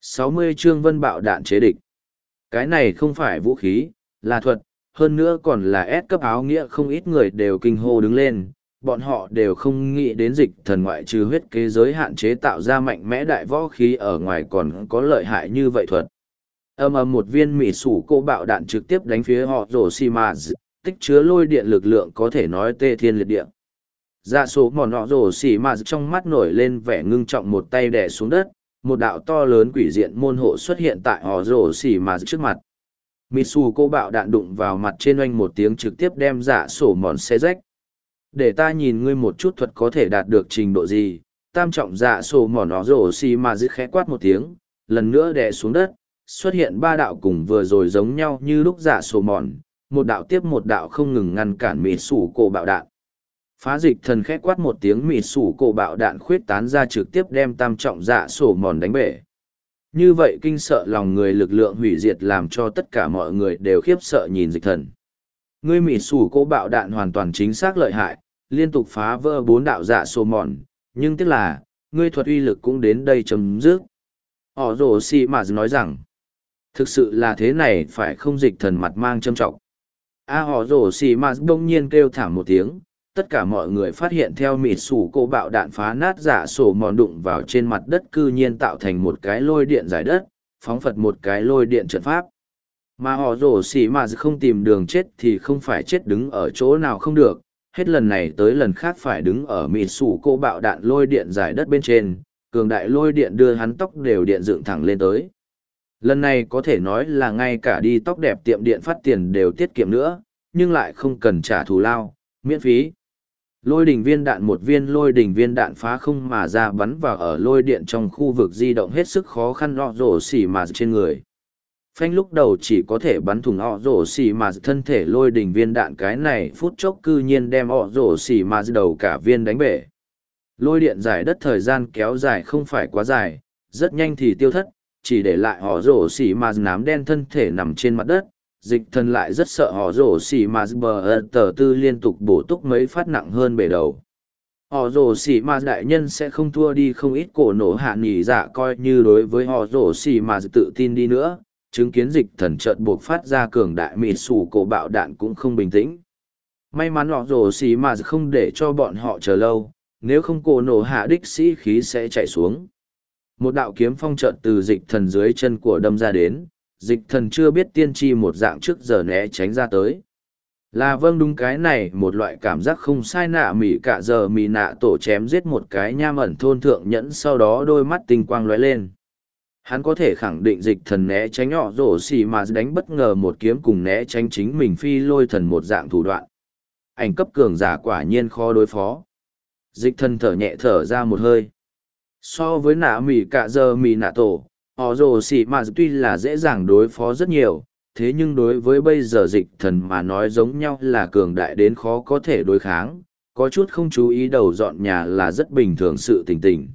60 chương vân bạo đạn chế địch. Cái này không phải vũ khí, là thuật, hơn nữa còn là S cấp áo nghĩa không ít người đều kinh hô đứng lên, bọn họ đều không nghĩ đến dịch thần ngoại trừ huyết kế giới hạn chế tạo ra mạnh mẽ đại võ khí ở ngoài còn có lợi hại như vậy thuật. Âm ầm một viên mỉ sủ cô bạo đạn trực tiếp đánh phía họ rổ xì mà tích chứa lôi điện lực lượng có thể nói tê thiên liệt địa. Dạ số mòn họ rổ xì mà trong mắt nổi lên vẻ ngưng trọng một tay đè xuống đất, một đạo to lớn quỷ diện môn hộ xuất hiện tại họ rổ xỉ mà trước mặt. Mitsu cô bạo đạn đụng vào mặt trên oanh một tiếng trực tiếp đem dạ sổ mòn xe rách. Để ta nhìn ngươi một chút thuật có thể đạt được trình độ gì, tam trọng dạ sổ mòn nó rổ xì mà dứt khẽ quát một tiếng, lần nữa đè xuống đất, xuất hiện ba đạo cùng vừa rồi giống nhau như lúc dạ sổ mòn, một đạo tiếp một đạo không ngừng ngăn cản mỹ sủ cổ bạo đạn. Phá dịch thần khẽ quát một tiếng mịt sủ cổ bạo đạn khuyết tán ra trực tiếp đem tam trọng dạ sổ mòn đánh bể. Như vậy kinh sợ lòng người lực lượng hủy diệt làm cho tất cả mọi người đều khiếp sợ nhìn dịch thần. Ngươi mịt sủ cổ bạo đạn hoàn toàn chính xác lợi hại, liên tục phá vỡ bốn đạo dạ sổ mòn, nhưng tiếc là, ngươi thuật uy lực cũng đến đây chấm dứt. Họ rồ si mà nói rằng, thực sự là thế này phải không dịch thần mặt mang châm trọng. A họ rồ xì mà bỗng nhiên kêu thảm một tiếng, tất cả mọi người phát hiện theo mịt sủ cô bạo đạn phá nát giả sổ mòn đụng vào trên mặt đất cư nhiên tạo thành một cái lôi điện giải đất, phóng phật một cái lôi điện trận pháp. Mà họ rồ xì mà không tìm đường chết thì không phải chết đứng ở chỗ nào không được, hết lần này tới lần khác phải đứng ở mịt sủ cô bạo đạn lôi điện giải đất bên trên, cường đại lôi điện đưa hắn tóc đều điện dựng thẳng lên tới. Lần này có thể nói là ngay cả đi tóc đẹp tiệm điện phát tiền đều tiết kiệm nữa, nhưng lại không cần trả thù lao, miễn phí. Lôi đỉnh viên đạn một viên lôi đỉnh viên đạn phá không mà ra bắn vào ở lôi điện trong khu vực di động hết sức khó khăn lọ rổ xỉ mà trên người. Phanh lúc đầu chỉ có thể bắn thùng ọ rổ xỉ mà thân thể lôi đỉnh viên đạn cái này phút chốc cư nhiên đem ọ rổ xỉ mà đầu cả viên đánh bể. Lôi điện giải đất thời gian kéo dài không phải quá dài, rất nhanh thì tiêu thất, chỉ để lại họ rổ xỉ mà nám đen thân thể nằm trên mặt đất, dịch thần lại rất sợ họ rổ xỉ mà bờ tờ tư liên tục bổ túc mấy phát nặng hơn bể đầu. Họ rổ xỉ mà đại nhân sẽ không thua đi không ít cổ nổ hạ nghỉ dạ coi như đối với họ rổ xỉ mà tự tin đi nữa, chứng kiến dịch thần trợt buộc phát ra cường đại mịt sủ cổ bạo đạn cũng không bình tĩnh. May mắn họ rổ xỉ mà không để cho bọn họ chờ lâu, nếu không cổ nổ hạ đích sĩ khí sẽ chạy xuống một đạo kiếm phong trợt từ dịch thần dưới chân của đâm ra đến dịch thần chưa biết tiên tri một dạng trước giờ né tránh ra tới. Là vâng đúng cái này, một loại cảm giác không sai nạ mỉ cả giờ mỉ nạ tổ chém giết một cái nham ẩn thôn thượng nhẫn sau đó đôi mắt tinh quang lóe lên. Hắn có thể khẳng định dịch thần né tránh nhỏ rổ xì mà đánh bất ngờ một kiếm cùng né tránh chính mình phi lôi thần một dạng thủ đoạn. Ảnh cấp cường giả quả nhiên khó đối phó. Dịch thần thở nhẹ thở ra một hơi. So với nạ mỉ cả giờ mỉ nạ tổ họ rồ xì mà tuy là dễ dàng đối phó rất nhiều, thế nhưng đối với bây giờ dịch thần mà nói giống nhau là cường đại đến khó có thể đối kháng, có chút không chú ý đầu dọn nhà là rất bình thường sự tình tình.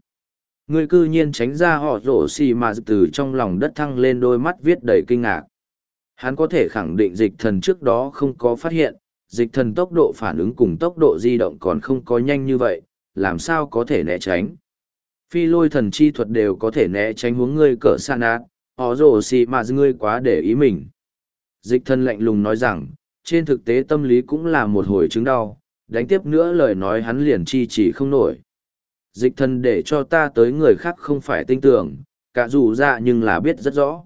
Người cư nhiên tránh ra họ rổ xì mà từ trong lòng đất thăng lên đôi mắt viết đầy kinh ngạc. Hắn có thể khẳng định dịch thần trước đó không có phát hiện, dịch thần tốc độ phản ứng cùng tốc độ di động còn không có nhanh như vậy, làm sao có thể né tránh? Phi lôi thần chi thuật đều có thể né tránh hướng ngươi cỡ xa nát, họ rồ xì mà ngươi quá để ý mình. Dịch thần lạnh lùng nói rằng trên thực tế tâm lý cũng là một hồi chứng đau đánh tiếp nữa lời nói hắn liền chi chỉ không nổi. Dịch thần để cho ta tới người khác không phải tinh tưởng cả dù ra nhưng là biết rất rõ.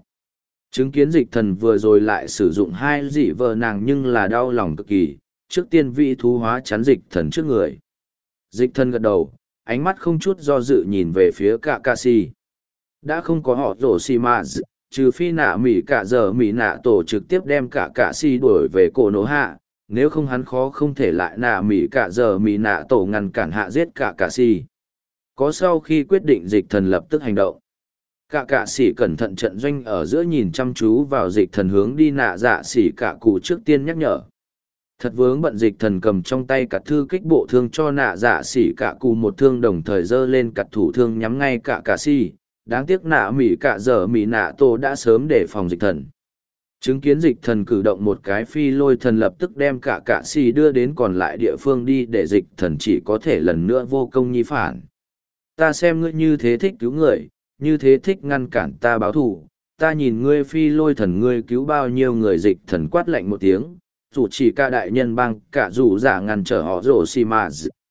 Chứng kiến dịch thần vừa rồi lại sử dụng hai dị vợ nàng nhưng là đau lòng cực kỳ trước tiên vị thú hóa chắn dịch thần trước người. Dịch thần gật đầu ánh mắt không chút do dự nhìn về phía cả ca si. Đã không có họ rổ xì mà trừ phi nạ mỹ cả giờ mỹ nạ tổ trực tiếp đem cả cả si đuổi về cổ nổ hạ, nếu không hắn khó không thể lại nạ mỹ cả giờ mỹ nạ tổ ngăn cản hạ giết cả cả si. Có sau khi quyết định dịch thần lập tức hành động. Cả cả sĩ cẩn thận trận doanh ở giữa nhìn chăm chú vào dịch thần hướng đi nạ dạ xỉ cả cụ trước tiên nhắc nhở thật vướng bận dịch thần cầm trong tay cả thư kích bộ thương cho nạ dạ xỉ cả cù một thương đồng thời giơ lên cặt thủ thương nhắm ngay cả cả xỉ. đáng tiếc nạ mỹ cả giờ mỹ nạ tô đã sớm để phòng dịch thần chứng kiến dịch thần cử động một cái phi lôi thần lập tức đem cả cả xỉ đưa đến còn lại địa phương đi để dịch thần chỉ có thể lần nữa vô công nhi phản ta xem ngươi như thế thích cứu người như thế thích ngăn cản ta báo thù. Ta nhìn ngươi phi lôi thần ngươi cứu bao nhiêu người dịch thần quát lạnh một tiếng, dù chỉ ca đại nhân bang cả dù giả ngăn trở họ rổ xì mà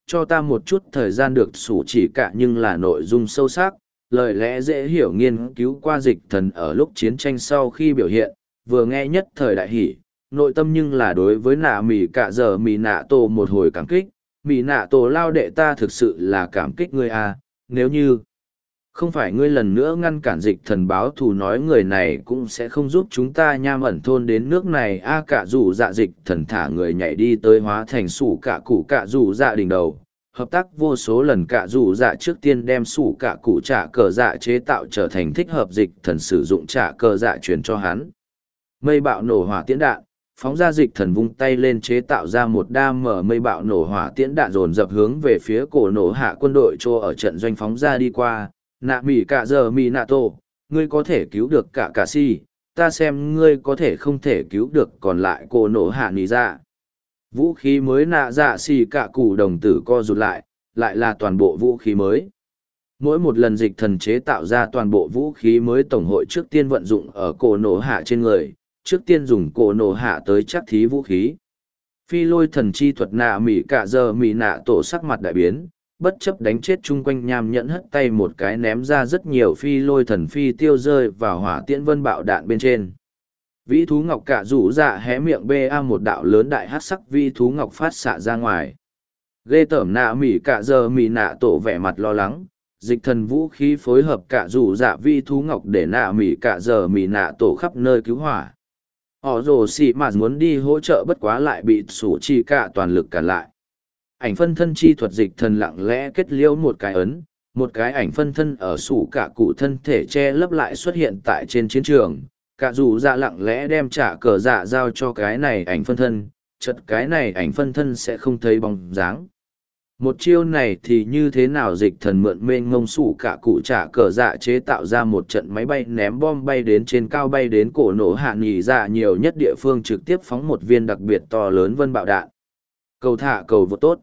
cho ta một chút thời gian được sủ chỉ cả nhưng là nội dung sâu sắc, lời lẽ dễ hiểu nghiên cứu qua dịch thần ở lúc chiến tranh sau khi biểu hiện, vừa nghe nhất thời đại hỷ, nội tâm nhưng là đối với nạ mì cả giờ mì nạ tổ một hồi cảm kích, mì nạ tổ lao đệ ta thực sự là cảm kích ngươi à, nếu như không phải ngươi lần nữa ngăn cản dịch thần báo thù nói người này cũng sẽ không giúp chúng ta nham ẩn thôn đến nước này. A cả dù dạ dịch thần thả người nhảy đi tới hóa thành sủ cả cụ cả dù dạ đỉnh đầu. Hợp tác vô số lần cả dù dạ trước tiên đem sủ cả cụ trả cờ dạ chế tạo trở thành thích hợp dịch thần sử dụng trả cờ dạ truyền cho hắn. Mây bạo nổ hỏa tiễn đạn, phóng ra dịch thần vung tay lên chế tạo ra một đa mở mây bạo nổ hỏa tiễn đạn dồn dập hướng về phía cổ nổ hạ quân đội chỗ ở trận doanh phóng ra đi qua nạ mỉ cả giờ mỉ nạ tổ, ngươi có thể cứu được cả cả si, ta xem ngươi có thể không thể cứu được còn lại cô nổ hạ nỉ ra dạ. vũ khí mới nạ dạ xì cả cụ đồng tử co rụt lại lại là toàn bộ vũ khí mới. Mỗi một lần dịch thần chế tạo ra toàn bộ vũ khí mới tổng hội trước tiên vận dụng ở cổ nổ hạ trên người, trước tiên dùng cổ nổ hạ tới chắc thí vũ khí. Phi lôi thần chi thuật nạ mỉ cả giờ mỉ nạ tổ sắc mặt đại biến bất chấp đánh chết chung quanh nham nhẫn hất tay một cái ném ra rất nhiều phi lôi thần phi tiêu rơi vào hỏa tiễn vân bạo đạn bên trên. Vĩ thú ngọc cả rủ dạ hé miệng ba một đạo lớn đại hát sắc vĩ thú ngọc phát xạ ra ngoài. Ghê tởm nạ mỉ cả giờ mỉ nạ tổ vẻ mặt lo lắng, dịch thần vũ khí phối hợp cả rủ dạ vĩ thú ngọc để nạ mỉ cả giờ mỉ nạ tổ khắp nơi cứu hỏa. Họ rồ xị mạt muốn đi hỗ trợ bất quá lại bị sủ chi cả toàn lực cản lại ảnh phân thân chi thuật dịch thần lặng lẽ kết liễu một cái ấn, một cái ảnh phân thân ở sủ cả cụ thân thể che lấp lại xuất hiện tại trên chiến trường. Cả dù dạ lặng lẽ đem trả cờ dạ giao cho cái này ảnh phân thân chật cái này ảnh phân thân sẽ không thấy bóng dáng. Một chiêu này thì như thế nào dịch thần mượn mênh ngông sủ cả cụ trả cờ dạ chế tạo ra một trận máy bay ném bom bay đến trên cao bay đến cổ nổ hạ nghỉ dạ nhiều nhất địa phương trực tiếp phóng một viên đặc biệt to lớn vân bạo đạn. Cầu thả cầu vô tốt.